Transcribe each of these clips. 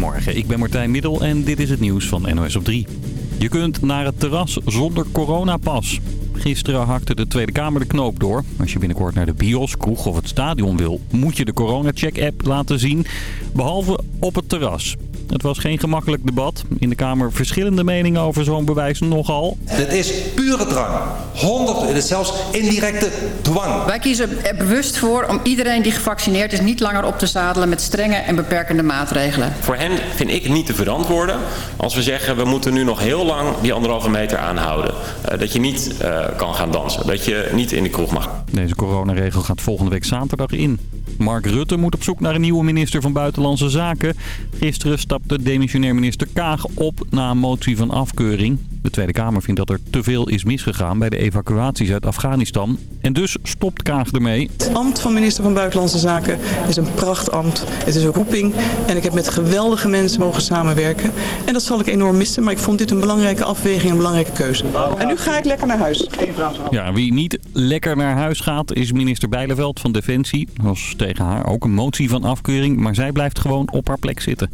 Goedemorgen, ik ben Martijn Middel en dit is het nieuws van NOS op 3. Je kunt naar het terras zonder coronapas. Gisteren hakte de Tweede Kamer de knoop door. Als je binnenkort naar de bios, kroeg of het stadion wil... moet je de corona-check-app laten zien, behalve op het terras. Het was geen gemakkelijk debat. In de Kamer verschillende meningen over zo'n bewijs nogal. Het is pure drang. 100, het is zelfs indirecte dwang. Wij kiezen er bewust voor om iedereen die gevaccineerd is niet langer op te zadelen met strenge en beperkende maatregelen. Voor hen vind ik niet te verantwoorden als we zeggen we moeten nu nog heel lang die anderhalve meter aanhouden. Uh, dat je niet uh, kan gaan dansen, dat je niet in de kroeg mag. Deze coronaregel gaat volgende week zaterdag in. Mark Rutte moet op zoek naar een nieuwe minister van Buitenlandse Zaken. Gisteren stapte demissionair minister Kaag op na een motie van afkeuring. De Tweede Kamer vindt dat er te veel is misgegaan bij de evacuaties uit Afghanistan. En dus stopt Kaag ermee. Het ambt van minister van Buitenlandse Zaken is een prachtambt. Het is een roeping en ik heb met geweldige mensen mogen samenwerken. En dat zal ik enorm missen, maar ik vond dit een belangrijke afweging, een belangrijke keuze. En nu ga ik lekker naar huis. Ja, wie niet lekker naar huis gaat is minister Bijleveld van Defensie. Er was tegen haar ook een motie van afkeuring, maar zij blijft gewoon op haar plek zitten.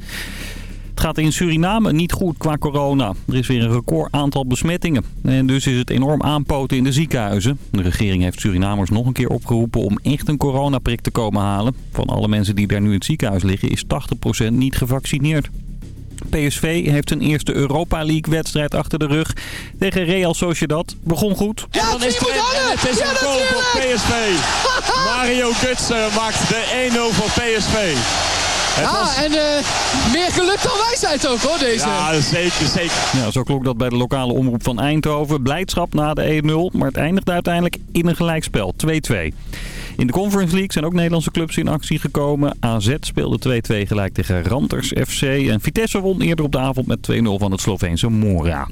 Het gaat in Suriname niet goed qua corona. Er is weer een record aantal besmettingen. En dus is het enorm aanpoten in de ziekenhuizen. De regering heeft Surinamers nog een keer opgeroepen om echt een coronaprik te komen halen. Van alle mensen die daar nu in het ziekenhuis liggen is 80% niet gevaccineerd. PSV heeft zijn eerste Europa League wedstrijd achter de rug. Tegen Real Sociedad. Begon goed. Ja, dan is het, het is een goal voor PSV. Mario Gutsen maakt de 1-0 voor PSV. Ja, en uh, meer geluk dan wijsheid ook hoor, deze. Ja, zeker, zeker. Ja, zo klonk dat bij de lokale omroep van Eindhoven. Blijdschap na de 1-0, maar het eindigde uiteindelijk in een gelijkspel. 2-2. In de Conference League zijn ook Nederlandse clubs in actie gekomen. AZ speelde 2-2 gelijk tegen Ranters FC. En Vitesse won eerder op de avond met 2-0 van het Sloveense Mora.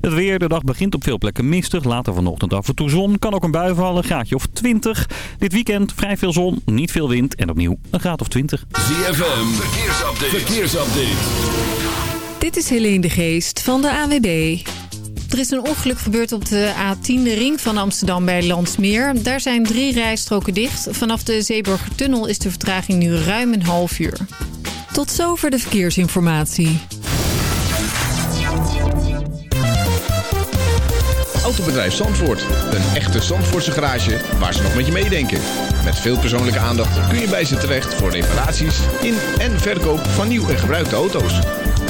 Het weer, de dag begint op veel plekken mistig. Later vanochtend af en toe zon. Kan ook een bui vallen, graadje of 20. Dit weekend vrij veel zon, niet veel wind en opnieuw een graad of 20. ZFM, verkeersupdate. verkeersupdate. Dit is Helene de Geest van de AWB. Er is een ongeluk gebeurd op de A10, de ring van Amsterdam bij Landsmeer. Daar zijn drie rijstroken dicht. Vanaf de Zeeburgertunnel is de vertraging nu ruim een half uur. Tot zover de verkeersinformatie. Autobedrijf Zandvoort. Een echte Zandvoortse garage waar ze nog met je meedenken. Met veel persoonlijke aandacht kun je bij ze terecht voor reparaties in en verkoop van nieuw en gebruikte auto's.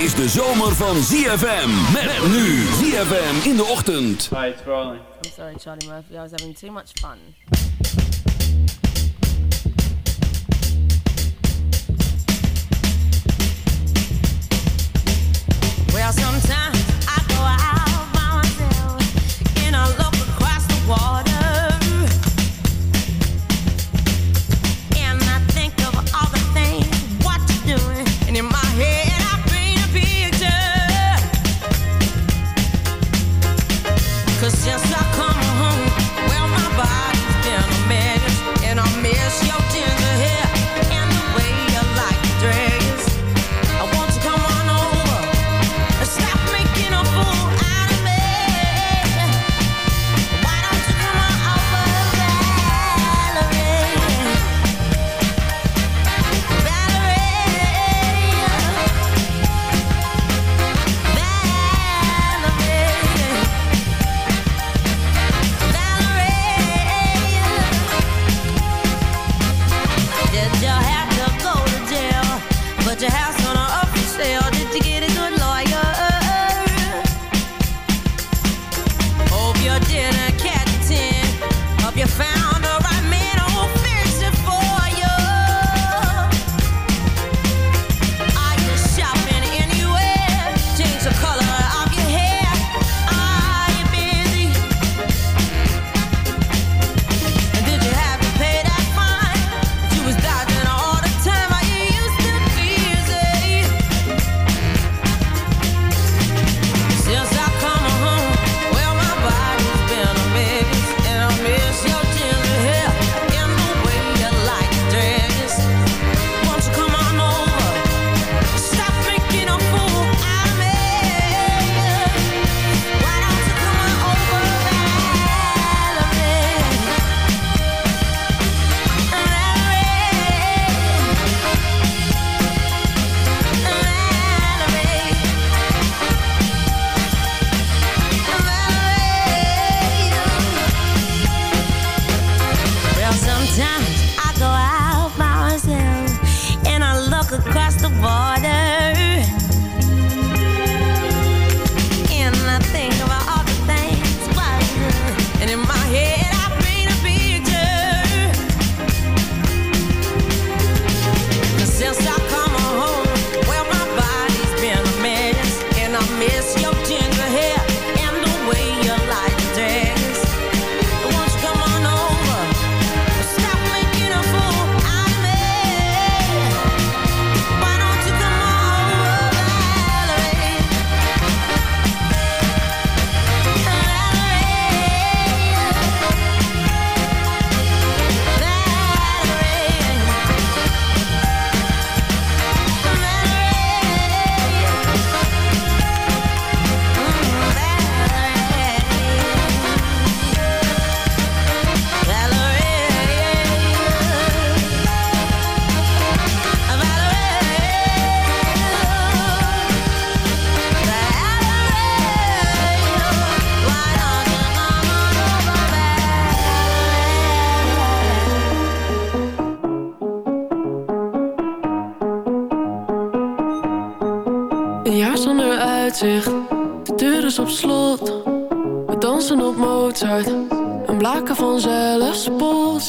Is de zomer van ZFM. Met nu ZFM in de ochtend. Hi, it's rolling. I'm sorry, Charlie Murphy. I was having too much fun. Well, sometimes I go out by myself and I look across the water down.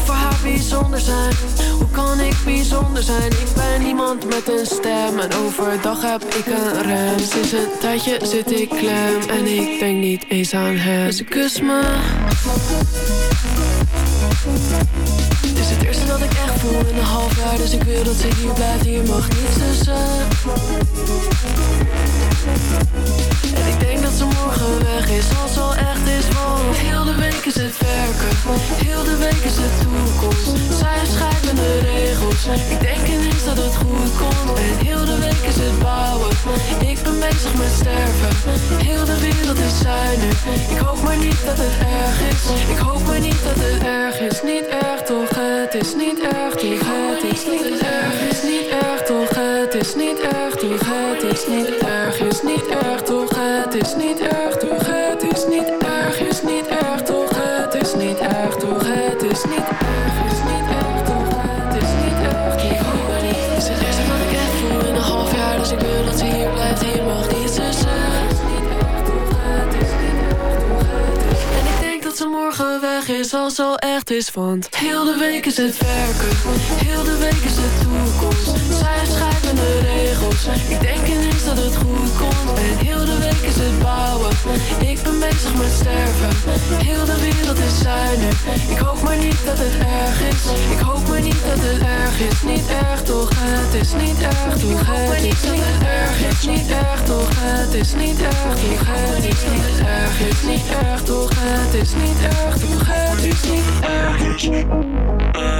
Ik voor haar bijzonder zijn. Hoe kan ik bijzonder zijn? Ik ben iemand met een stem En overdag heb ik een rem. Sinds een tijdje zit ik klem En ik denk niet eens aan hem. Ze kust me voel in een half jaar Dus ik wil dat ze hier blijft. Hier mag niets tussen. En ik denk dat ze morgen weg is, als al echt is Want heel de week is het werken, heel de week is het toekomst. Zij schrijven de regels, ik denk ineens dat het goed komt. En heel de week is het bouwen, ik ben bezig met sterven. Heel de wereld is nu, ik hoop maar niet dat het erg is. Ik hoop maar niet dat het erg is, niet erg toch, het is niet erg toch Het is niet erg, is niet erg toch, het is niet erg toch? Het is niet erg, is niet erg toch, het is niet erg toch? Het is weg is al echt is Want heel de week is het werken. Heel de week is het toekomst bezig met sterven. Heel de wereld is nu Ik hoop maar niet dat het erg is. Ik hoop maar niet dat het erg is. Niet erg toch, het is niet erg toch? Het is niet erg, is niet erg toch? Het is niet erg toch? Het is niet erg, is niet erg toch? Het is niet erg toch? Het is niet erg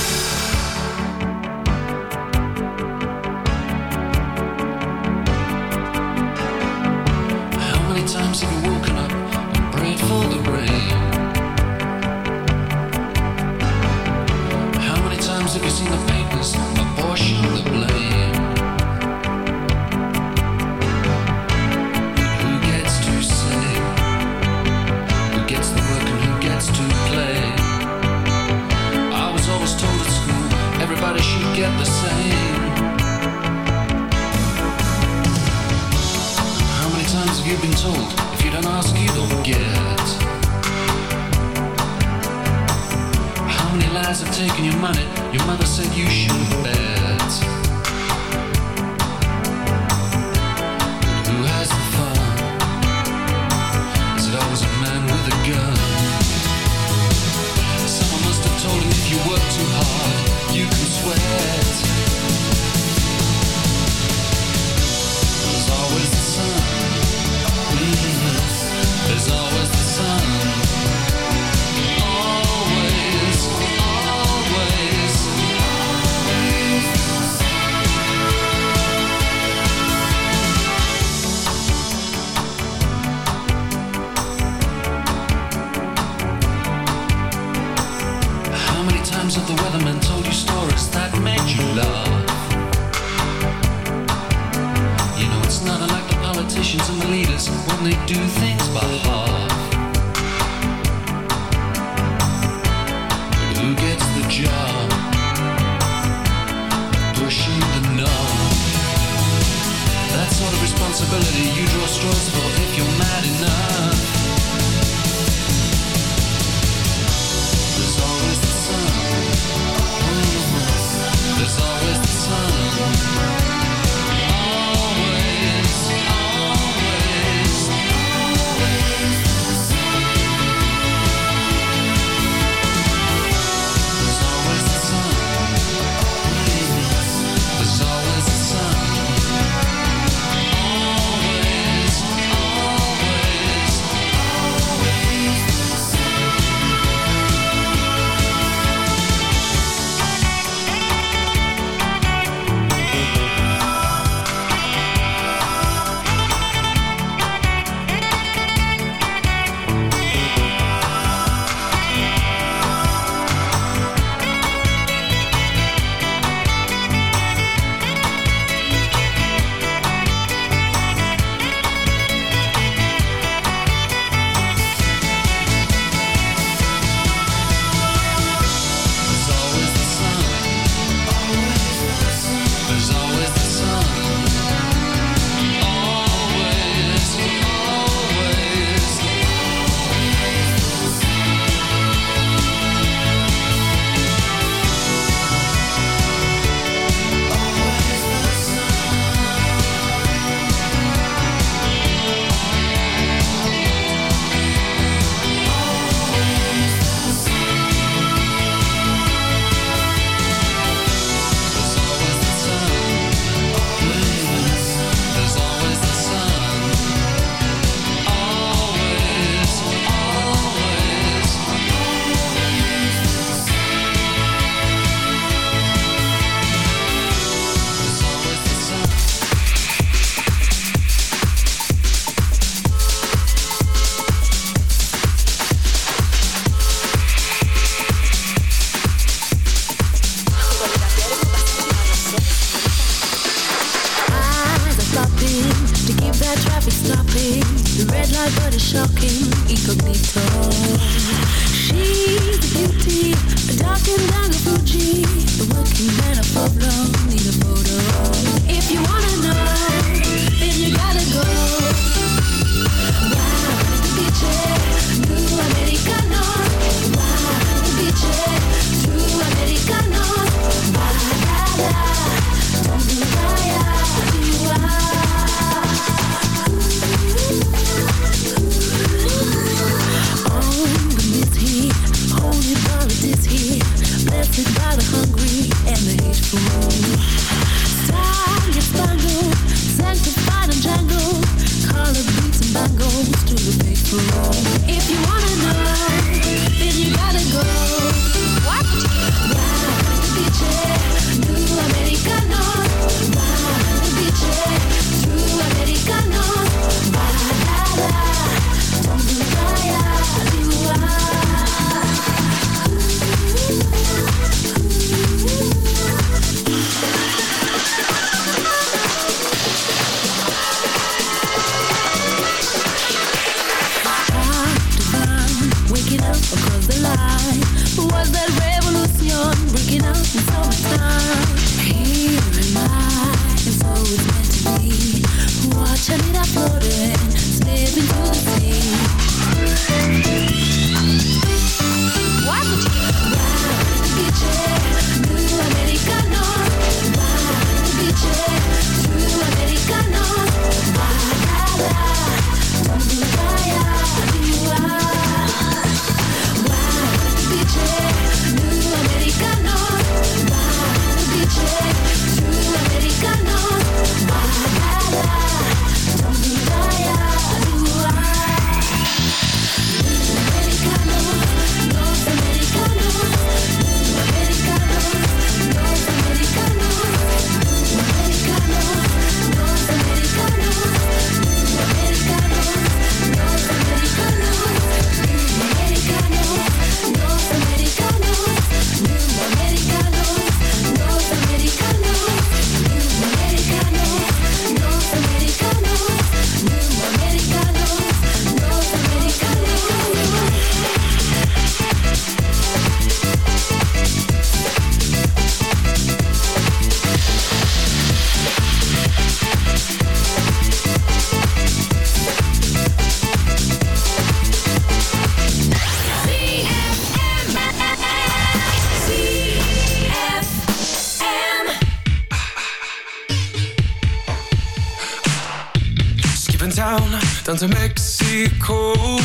Cool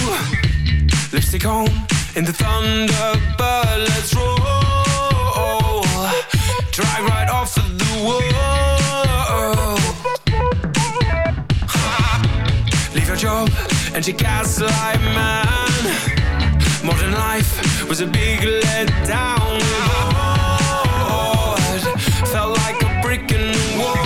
Lipstick on in the thunderbird. Let's roll. Drive right off of the wall. Leave your job and your gaslight man. Modern life was a big letdown. Lord, felt like a brick in the wall.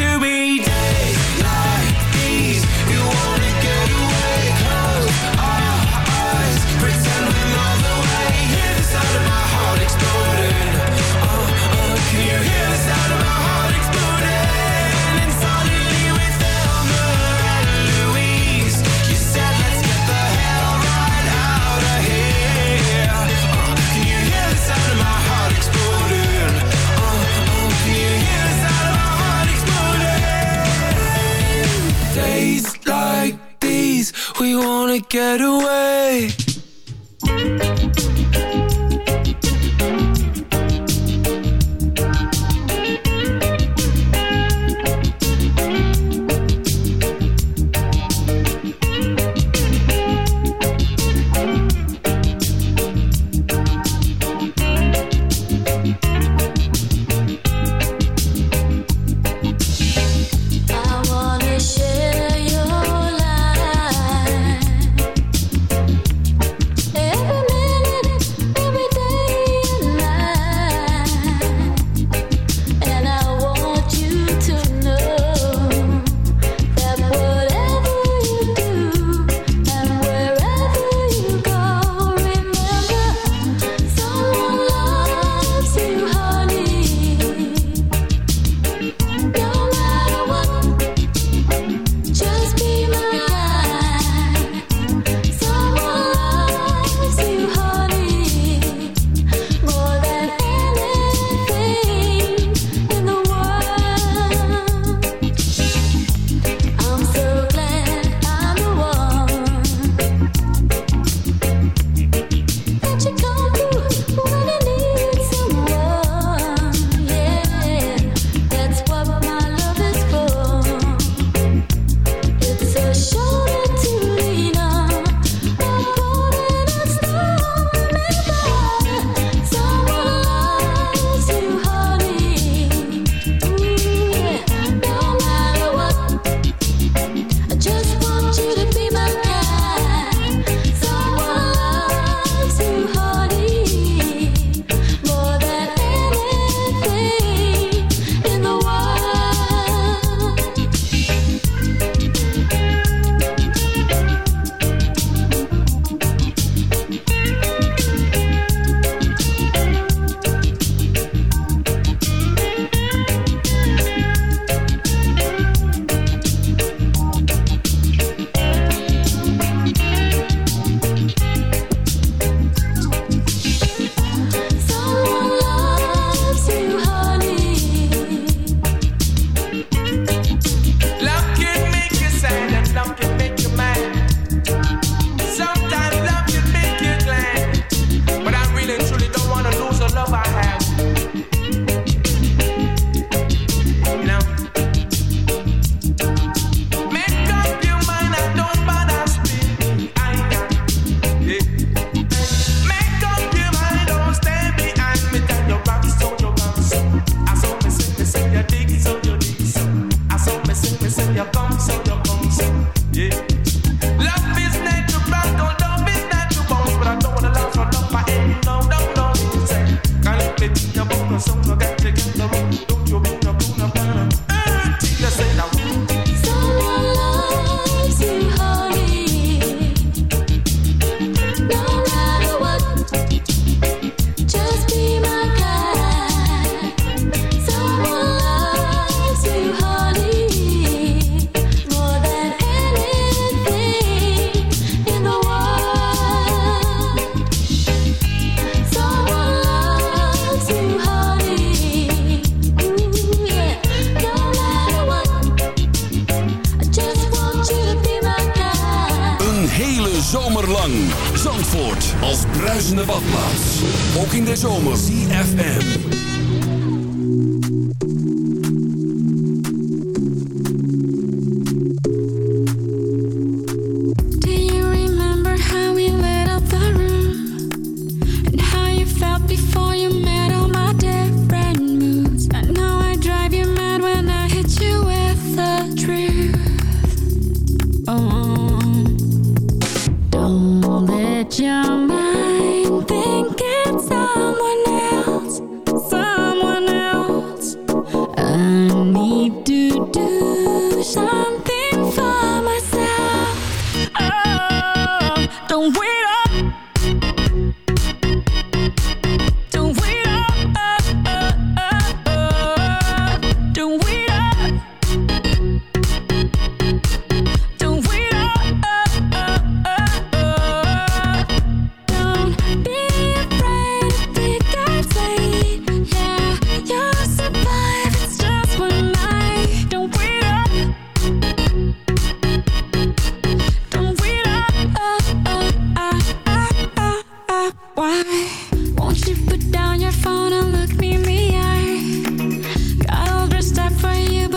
to be dead.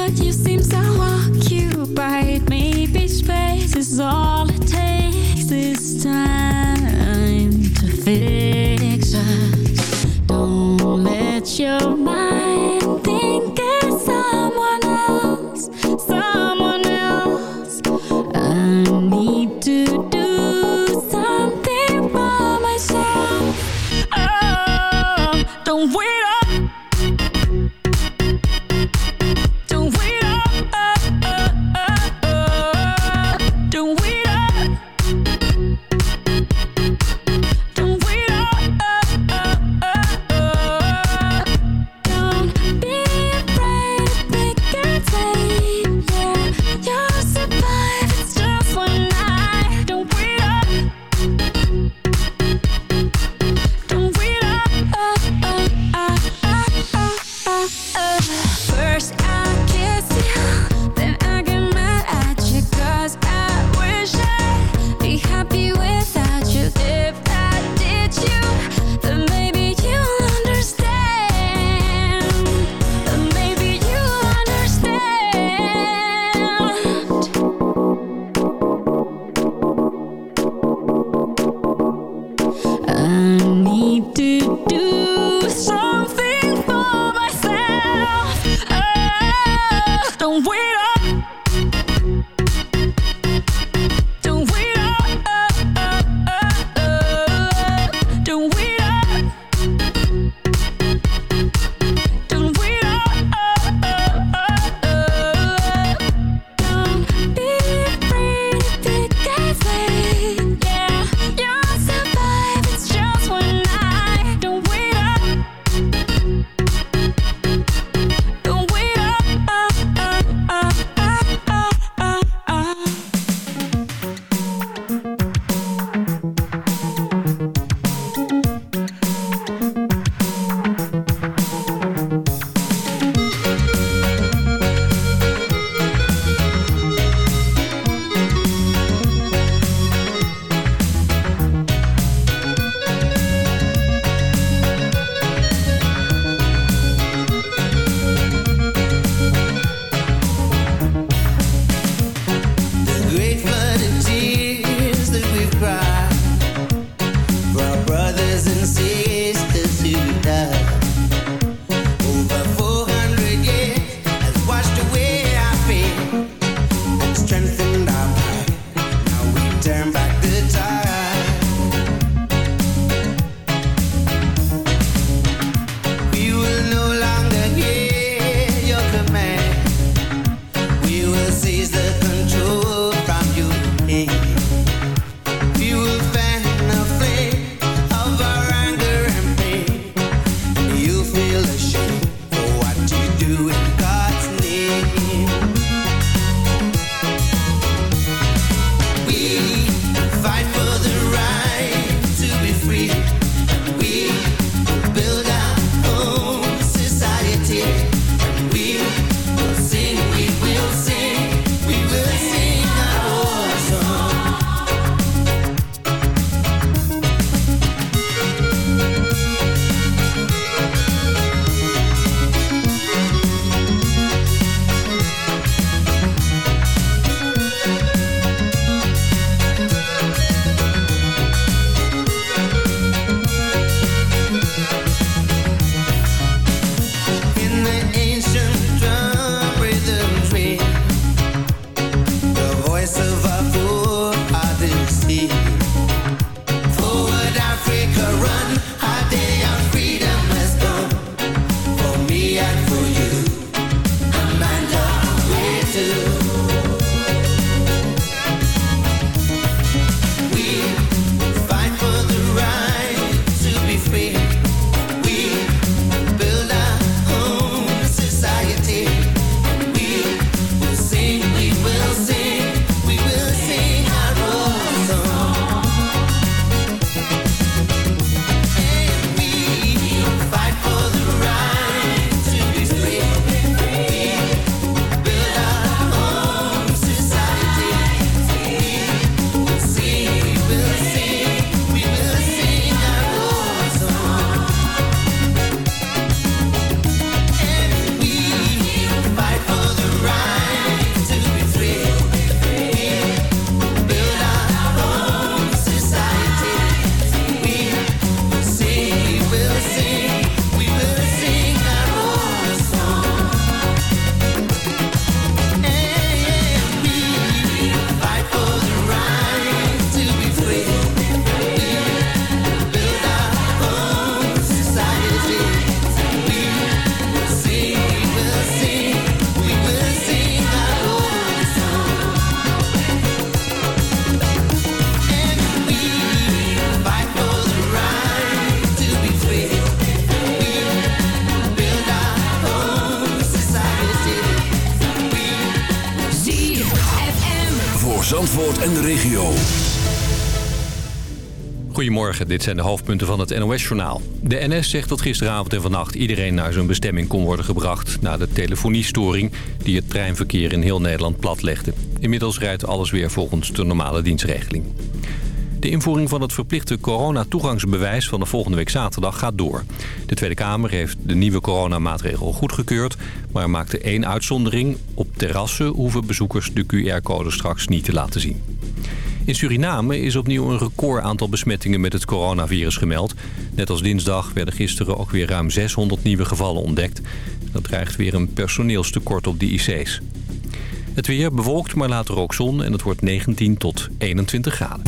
but you seem so occupied. Maybe space is all it takes this time. En de regio. Goedemorgen, dit zijn de hoofdpunten van het NOS-journaal. De NS zegt dat gisteravond en vannacht iedereen naar zijn bestemming kon worden gebracht... na de telefoniestoring die het treinverkeer in heel Nederland platlegde. Inmiddels rijdt alles weer volgens de normale dienstregeling. De invoering van het verplichte coronatoegangsbewijs van de volgende week zaterdag gaat door. De Tweede Kamer heeft de nieuwe coronamaatregel goedgekeurd... maar maakte één uitzondering. Op terrassen hoeven bezoekers de QR-code straks niet te laten zien. In Suriname is opnieuw een record aantal besmettingen met het coronavirus gemeld. Net als dinsdag werden gisteren ook weer ruim 600 nieuwe gevallen ontdekt. Dat dreigt weer een personeelstekort op de IC's. Het weer bewolkt, maar later ook zon en het wordt 19 tot 21 graden.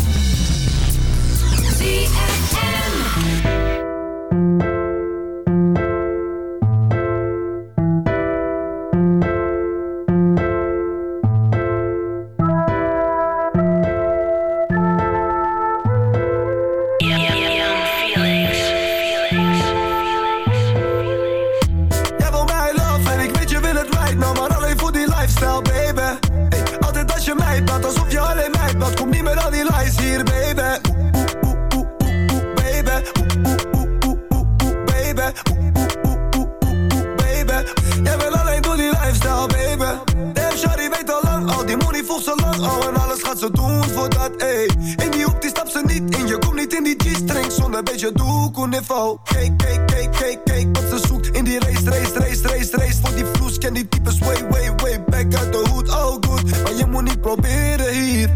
Way, way, way back uit de hoed. Oh good, maar je moet niet proberen hier.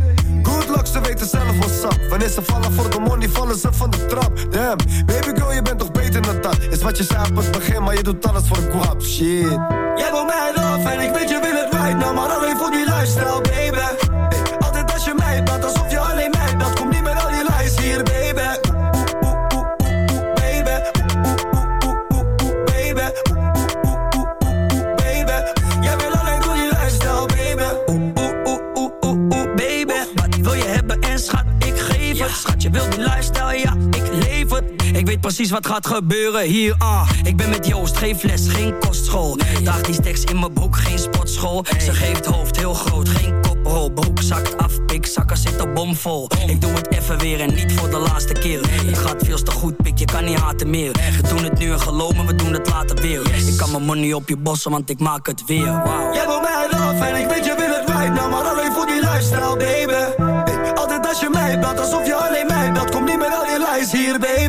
Good luck, ze weten zelf what's up Wanneer ze vallen voor de money, vallen ze van de trap. Damn, baby girl, je bent toch beter dan dat? Is wat je zei op het begin, maar je doet alles voor een guap Shit. Jij wil mij love en ik weet je wil het right now. Maar alleen voor die lifestyle, baby. Altijd als je mij belt, weet precies wat gaat gebeuren hier, ah. Ik ben met Joost, geen fles, geen kostschool. Daag die steks in mijn broek, geen sportschool. Ze geeft hoofd heel groot, geen koprol. Broek zakt af, pik, zakken zitten bomvol. Ik doe het even weer en niet voor de laatste keer. Het gaat veel te goed, pik, je kan niet haten meer. We doen het nu en geloven, we doen het later weer. Ik kan mijn money op je bossen, want ik maak het weer. Wow. Jij wil mij love en ik weet je wil het right now, maar alleen voor die lifestyle, baby. Altijd als je mij belt, alsof je alleen mij belt. Kom niet met al je lies hier. Baby.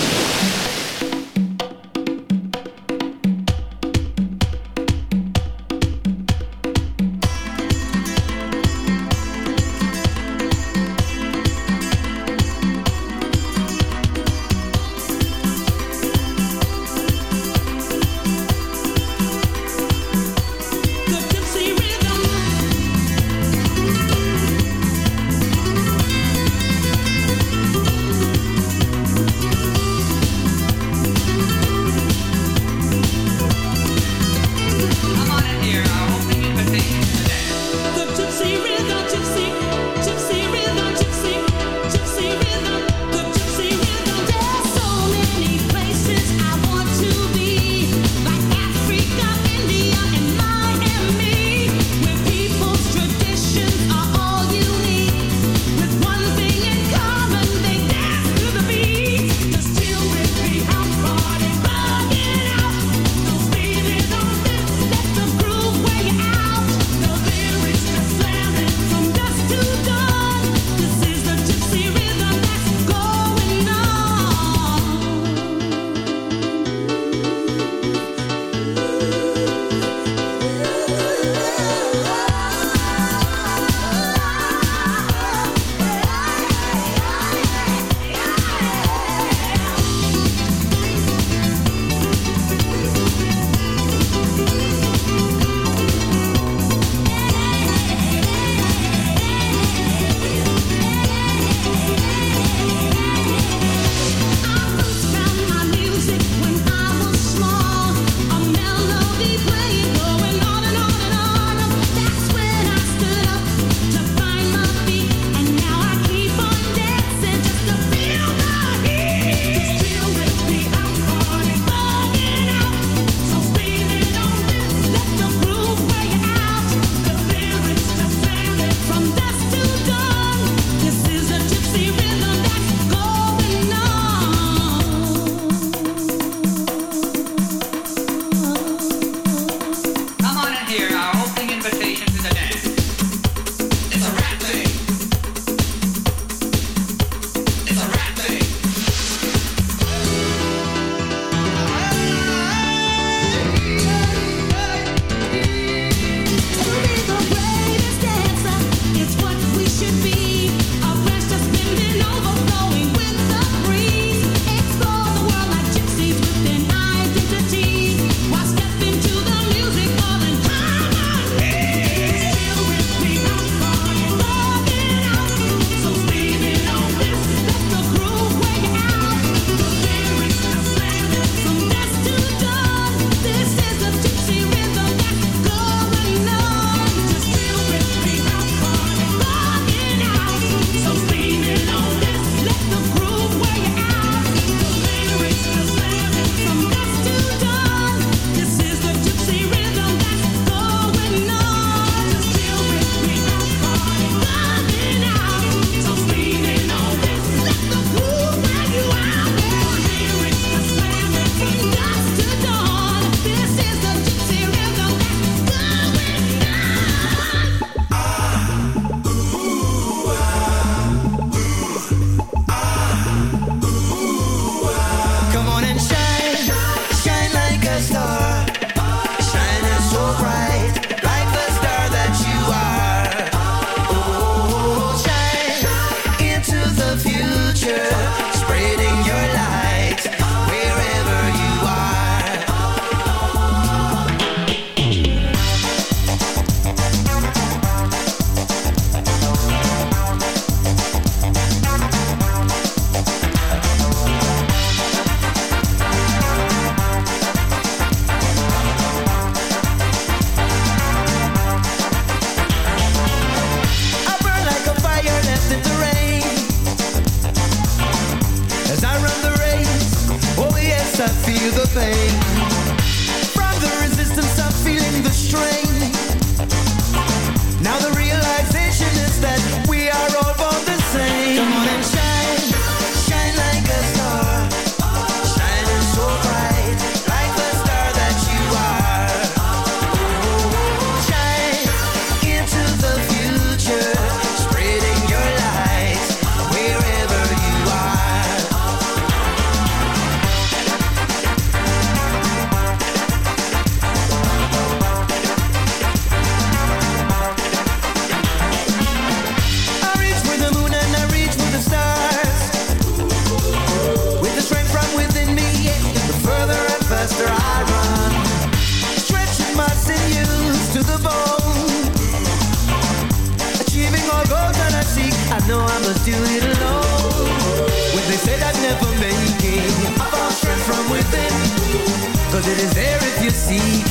See,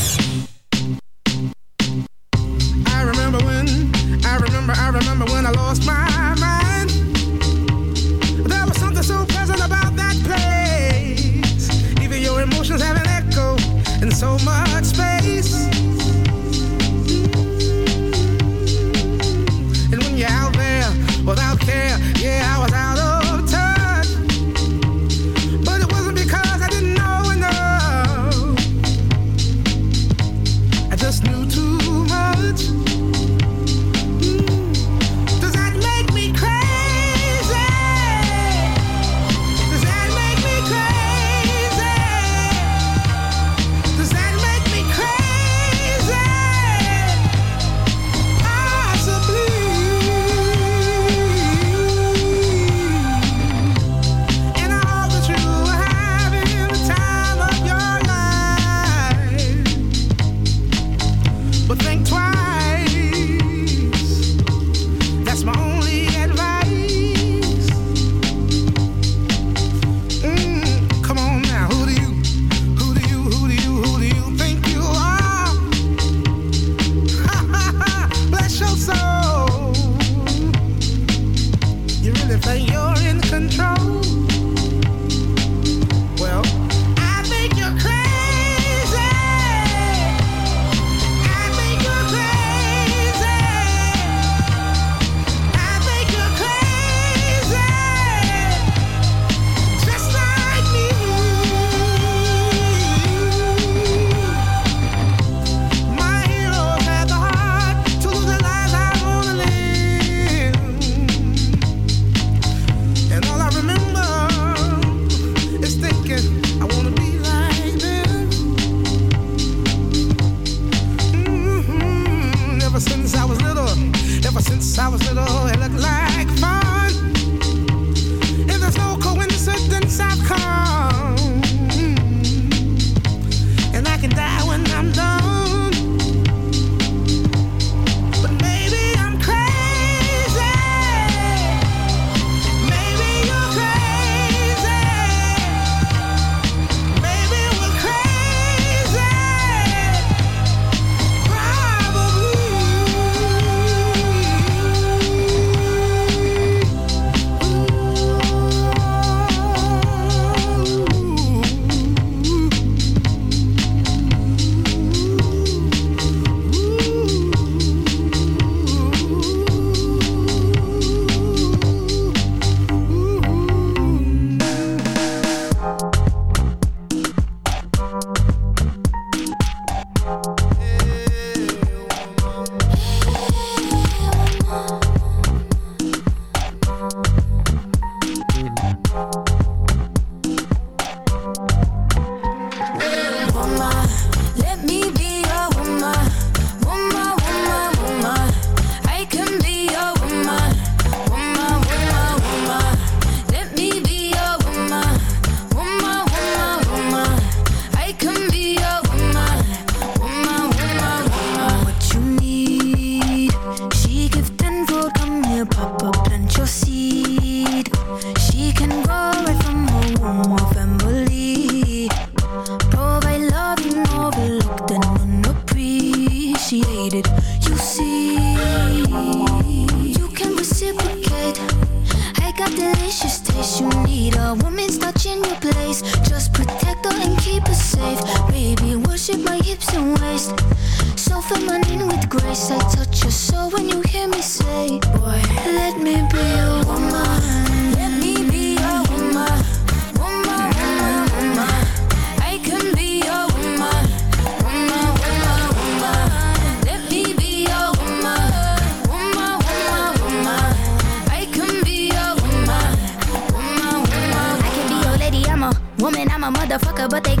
You can reciprocate. I got delicious taste. You need a woman's touch in your place. Just protect her and keep her safe. Baby, worship my hips and waist. So name with grace. I touch your soul when you hear me say, Boy, let me be a woman. Let me be a woman. The fucker, but they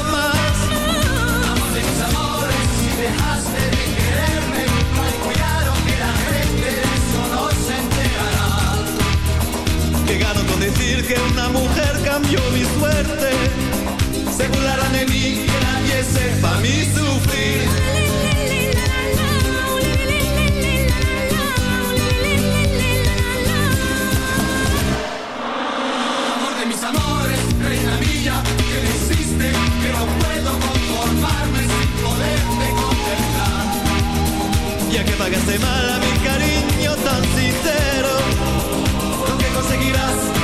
decir que una mujer cambió mi suerte. Se burlarán de mí, que nadie sepa mi sufrir. Amor de mis amores, reina mía, que me hiciste, que no puedo conformarme sin poderte contemplar. Ya que pagaste mal a mi cariño tan sincero, lo que conseguirás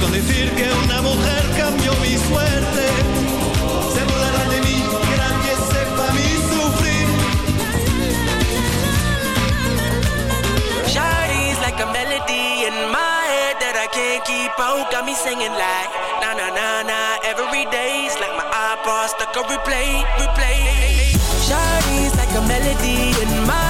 con decir que una mujer cambió mi suerte. Se de mí, que nadie sepa mi sufrir. Shawty's like a melody can't keep out. Got me singing like na na na na. Every day's like my iPod stuck on replay, replay. Shawty's like a melody in my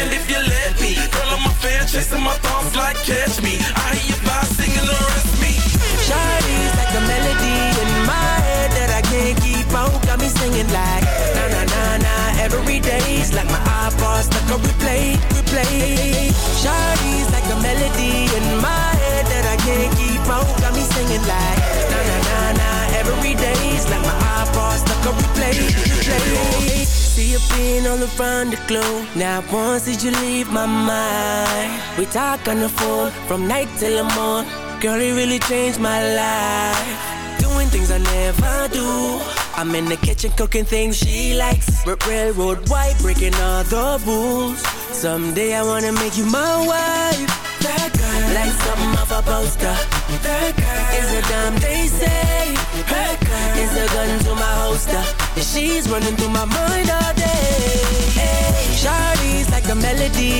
stand if you let me. Girl, I'm a fan, chasing my thoughts like catch me. I hear singing me. Like a melody in my head that I can't keep out. Got me singing like na na na na. Every day's like my iPod stuck on replay, replay. Shawty's like a melody in my head that I can't keep out. Got me singing like na na na na. Every day's like my iPod stuck on replay, replay. See you being around the globe. Now once did you leave my mind? We talk on the phone from night till the morning. Girl, it really changed my life. Doing things I never do. I'm in the kitchen cooking things she likes. R- railroad white, breaking all the rules. Someday I wanna make you my wife. That girl, like something off a poster. That girl is a damn they say. That girl is a gun to my holster. And she's running through my mind all day. Hey, Shawty's like a melody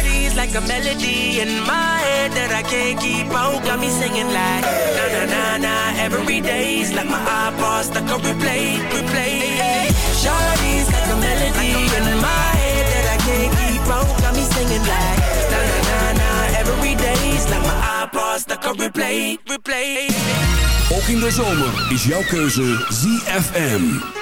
Shawty's like a melody in my head that I can't keep out. Got me singing like na na na na Every day's like my iPod stuck on replay, replay. Shawty's like a melody in my head that I can't keep out. Got me singing like na na na na Every day's like my iPod stuck on replay, replay. Ook in de zomer is jouw keuze ZFM.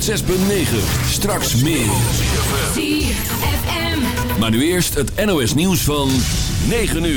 6.9. Straks meer. Maar nu eerst het NOS nieuws van 9 uur.